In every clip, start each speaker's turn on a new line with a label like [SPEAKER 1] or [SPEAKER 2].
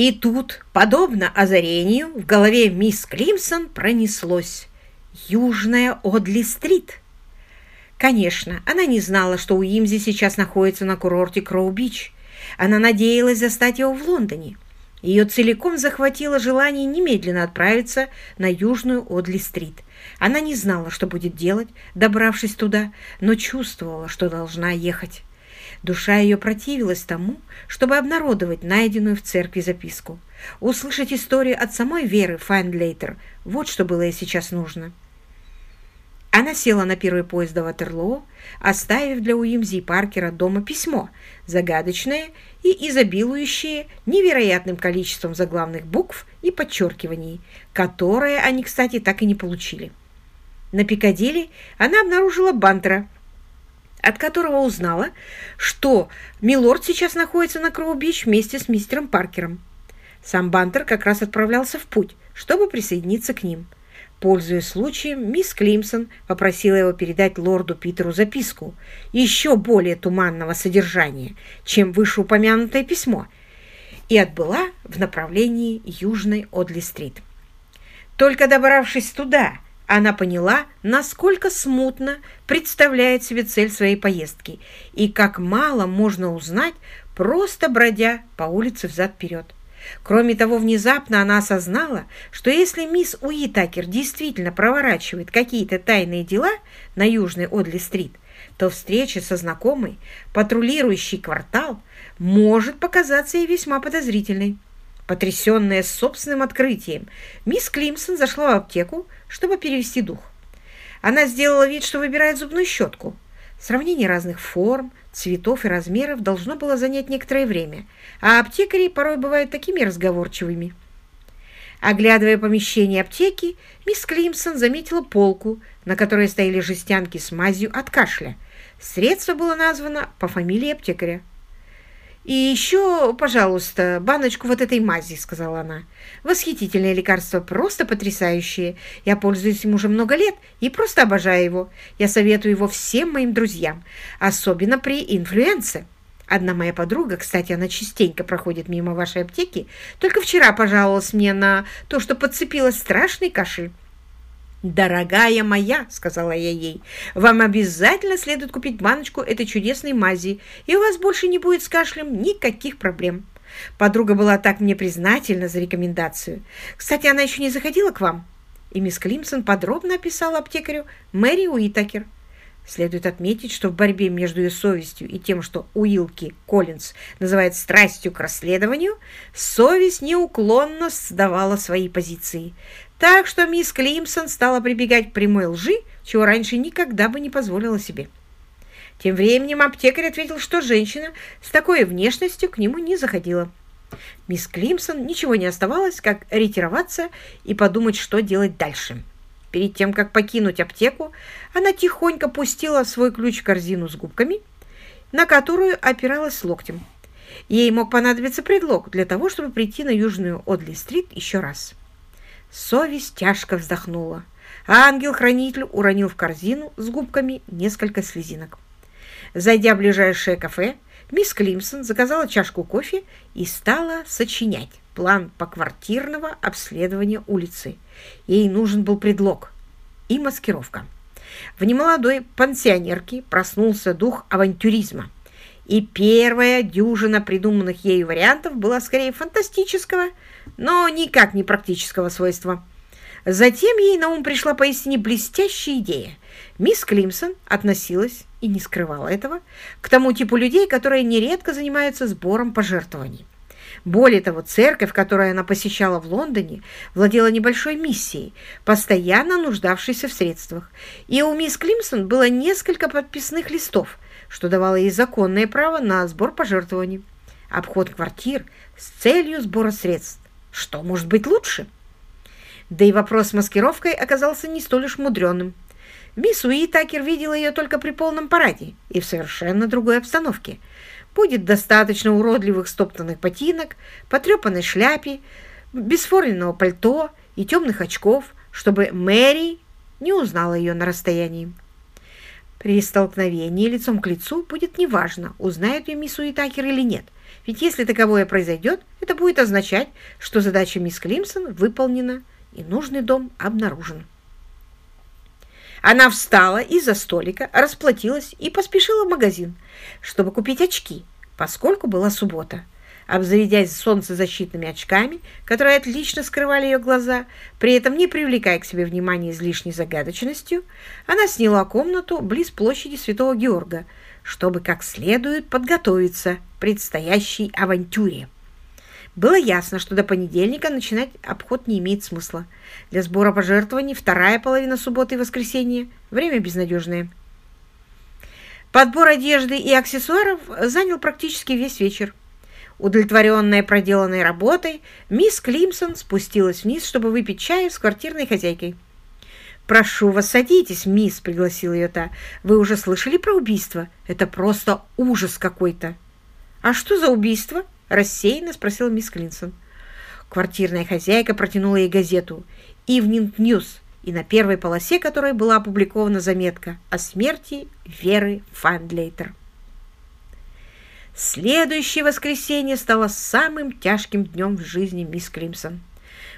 [SPEAKER 1] И тут, подобно озарению, в голове мисс Климсон пронеслось «Южная Одли-стрит». Конечно, она не знала, что Уимзи сейчас находится на курорте Кроу-Бич. Она надеялась застать его в Лондоне. Ее целиком захватило желание немедленно отправиться на Южную Одли-стрит. Она не знала, что будет делать, добравшись туда, но чувствовала, что должна ехать. Душа ее противилась тому, чтобы обнародовать найденную в церкви записку. Услышать историю от самой Веры Файндлейтер – вот что было ей сейчас нужно. Она села на первый поезд до Ватерлоо, оставив для Уимзи и Паркера дома письмо, загадочное и изобилующее невероятным количеством заглавных букв и подчеркиваний, которые они, кстати, так и не получили. На Пикадилли она обнаружила Бантера, от которого узнала, что Милорд сейчас находится на Кроу-Бич вместе с мистером Паркером. Сам Бантер как раз отправлялся в путь, чтобы присоединиться к ним – Пользуясь случаем, мисс Климсон попросила его передать лорду Питеру записку еще более туманного содержания, чем вышеупомянутое письмо, и отбыла в направлении Южной Одли-стрит. Только добравшись туда, она поняла, насколько смутно представляет себе цель своей поездки и как мало можно узнать, просто бродя по улице взад-вперед. Кроме того, внезапно она осознала, что если мисс Уитакер действительно проворачивает какие-то тайные дела на Южной Одли-стрит, то встреча со знакомой, патрулирующей квартал, может показаться ей весьма подозрительной. Потрясенная собственным открытием, мисс Климсон зашла в аптеку, чтобы перевести дух. Она сделала вид, что выбирает зубную щетку. Сравнение разных форм, цветов и размеров должно было занять некоторое время, а аптекари порой бывают такими разговорчивыми. Оглядывая помещение аптеки, мисс Климсон заметила полку, на которой стояли жестянки с мазью от кашля. Средство было названо по фамилии аптекаря. «И еще, пожалуйста, баночку вот этой мази», — сказала она. «Восхитительное лекарство, просто потрясающее. Я пользуюсь им уже много лет и просто обожаю его. Я советую его всем моим друзьям, особенно при инфлюенции. Одна моя подруга, кстати, она частенько проходит мимо вашей аптеки, только вчера пожаловалась мне на то, что подцепила страшный кашель. «Дорогая моя», — сказала я ей, — «вам обязательно следует купить баночку этой чудесной мази, и у вас больше не будет с кашлем никаких проблем». Подруга была так мне признательна за рекомендацию. Кстати, она еще не заходила к вам. И мисс Климсон подробно описала аптекарю Мэри Уитакер. Следует отметить, что в борьбе между ее совестью и тем, что Уилки Коллинз называет страстью к расследованию, совесть неуклонно сдавала свои позиции. Так что мисс Климсон стала прибегать к прямой лжи, чего раньше никогда бы не позволила себе. Тем временем аптекарь ответил, что женщина с такой внешностью к нему не заходила. Мисс Климсон ничего не оставалось, как ретироваться и подумать, что делать дальше. Перед тем, как покинуть аптеку, она тихонько пустила свой ключ в корзину с губками, на которую опиралась локтем. Ей мог понадобиться предлог для того, чтобы прийти на Южную Одли-стрит еще раз. Совесть тяжко вздохнула, а ангел-хранитель уронил в корзину с губками несколько слезинок. Зайдя в ближайшее кафе, мисс Климсон заказала чашку кофе и стала сочинять план поквартирного обследования улицы. Ей нужен был предлог и маскировка. В немолодой пансионерке проснулся дух авантюризма, и первая дюжина придуманных ею вариантов была скорее фантастического, но никак не практического свойства. Затем ей на ум пришла поистине блестящая идея. Мисс Климсон относилась, и не скрывала этого, к тому типу людей, которые нередко занимаются сбором пожертвований. Более того, церковь, которую она посещала в Лондоне, владела небольшой миссией, постоянно нуждавшейся в средствах. И у мисс Климсон было несколько подписных листов, что давало ей законное право на сбор пожертвований. Обход квартир с целью сбора средств. Что может быть лучше? Да и вопрос с маскировкой оказался не столь уж мудреным. Мисс Уитакер видела ее только при полном параде и в совершенно другой обстановке. Будет достаточно уродливых стоптанных ботинок, потрепанной шляпе, бесформенного пальто и темных очков, чтобы Мэри не узнала ее на расстоянии. При столкновении лицом к лицу будет неважно, узнает ее мисс Уитакер или нет, Ведь если таковое произойдет, это будет означать, что задача мисс Климсон выполнена и нужный дом обнаружен. Она встала из-за столика, расплатилась и поспешила в магазин, чтобы купить очки, поскольку была суббота. Обзаведясь солнцезащитными очками, которые отлично скрывали ее глаза, при этом не привлекая к себе внимания излишней загадочностью, она сняла комнату близ площади Святого Георга, чтобы как следует подготовиться к предстоящей авантюре. Было ясно, что до понедельника начинать обход не имеет смысла. Для сбора пожертвований вторая половина субботы и воскресенья – время безнадежное. Подбор одежды и аксессуаров занял практически весь вечер. Удовлетворенная проделанной работой, мисс Климсон спустилась вниз, чтобы выпить чаю с квартирной хозяйкой. «Прошу вас, садитесь, мисс», — пригласила ее та. «Вы уже слышали про убийство? Это просто ужас какой-то». «А что за убийство?» — рассеянно спросила мисс Климсон. Квартирная хозяйка протянула ей газету «Ивнинг Ньюс», и на первой полосе которой была опубликована заметка о смерти Веры Фандлейтер. Следующее воскресенье стало самым тяжким днем в жизни мисс Климсон.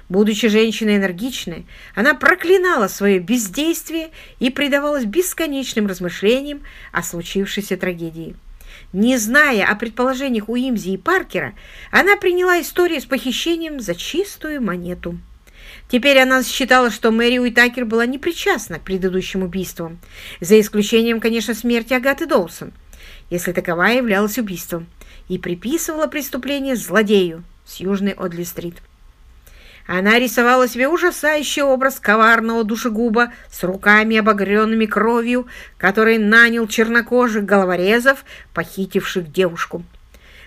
[SPEAKER 1] Будучи женщиной энергичной, она проклинала свое бездействие и предавалась бесконечным размышлениям о случившейся трагедии. Не зная о предположениях Уимзи и Паркера, она приняла историю с похищением за чистую монету. Теперь она считала, что Мэри Уитакер была непричастна к предыдущим убийствам, за исключением, конечно, смерти Агаты Доусон, если таковая являлась убийством, и приписывала преступление злодею с Южной Одли-стрит. Она рисовала себе ужасающий образ коварного душегуба с руками, обогренными кровью, который нанял чернокожих головорезов, похитивших девушку.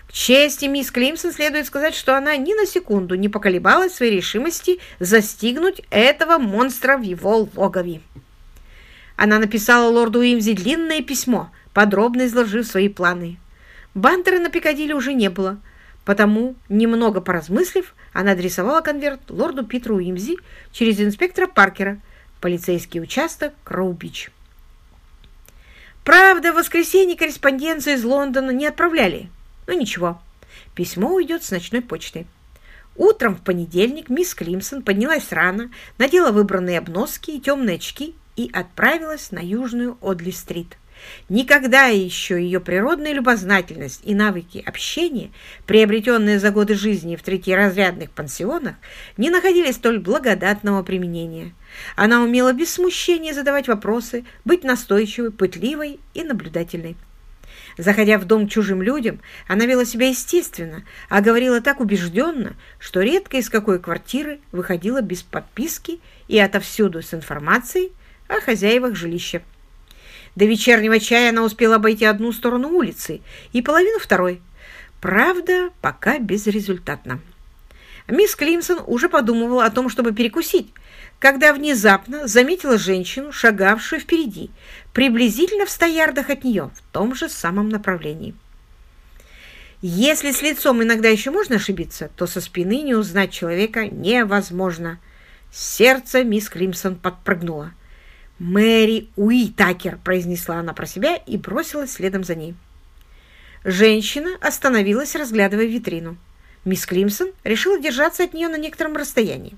[SPEAKER 1] К чести мисс Климсон следует сказать, что она ни на секунду не поколебалась своей решимости застигнуть этого монстра в его логове. Она написала лорду Уимзи длинное письмо, подробно изложив свои планы. Бантера на Пикадилли уже не было, потому, немного поразмыслив, она адресовала конверт лорду Питеру Уимзи через инспектора Паркера полицейский участок Кроу-Бич. Правда, в воскресенье корреспонденцию из Лондона не отправляли. Но ничего, письмо уйдет с ночной почты. Утром в понедельник мисс Климсон поднялась рано, надела выбранные обноски и темные очки и отправилась на Южную Одли-стрит. Никогда еще ее природная любознательность и навыки общения, приобретенные за годы жизни в третьеразрядных пансионах, не находили столь благодатного применения. Она умела без смущения задавать вопросы, быть настойчивой, пытливой и наблюдательной. Заходя в дом чужим людям, она вела себя естественно, а говорила так убежденно, что редко из какой квартиры выходила без подписки и отовсюду с информацией о хозяевах жилища. До вечернего чая она успела обойти одну сторону улицы и половину второй. Правда, пока безрезультатно. Мисс Климсон уже подумывала о том, чтобы перекусить, когда внезапно заметила женщину, шагавшую впереди, приблизительно в ста ярдах от нее, в том же самом направлении. Если с лицом иногда еще можно ошибиться, то со спины не узнать человека невозможно. Сердце мисс Климсон подпрыгнуло. «Мэри Уитакер», — произнесла она про себя и бросилась следом за ней. Женщина остановилась, разглядывая витрину. Мисс Климсон решила держаться от нее на некотором расстоянии.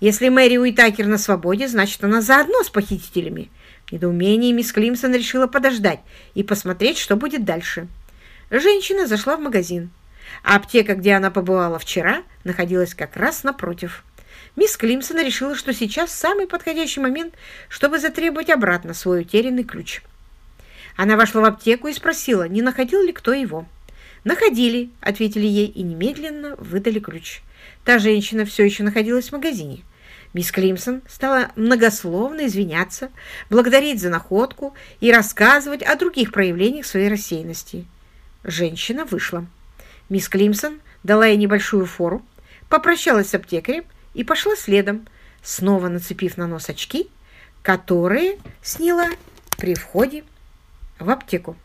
[SPEAKER 1] Если Мэри Уитакер на свободе, значит, она заодно с похитителями. В недоумении мисс Климсон решила подождать и посмотреть, что будет дальше. Женщина зашла в магазин. Аптека, где она побывала вчера, находилась как раз напротив. Мисс Климсон решила, что сейчас самый подходящий момент, чтобы затребовать обратно свой утерянный ключ. Она вошла в аптеку и спросила, не находил ли кто его. «Находили», — ответили ей и немедленно выдали ключ. Та женщина все еще находилась в магазине. Мисс Климсон стала многословно извиняться, благодарить за находку и рассказывать о других проявлениях своей рассеянности. Женщина вышла. Мисс Климсон дала ей небольшую фору, попрощалась с аптекарем и пошла следом, снова нацепив на нос очки, которые сняла при входе в аптеку.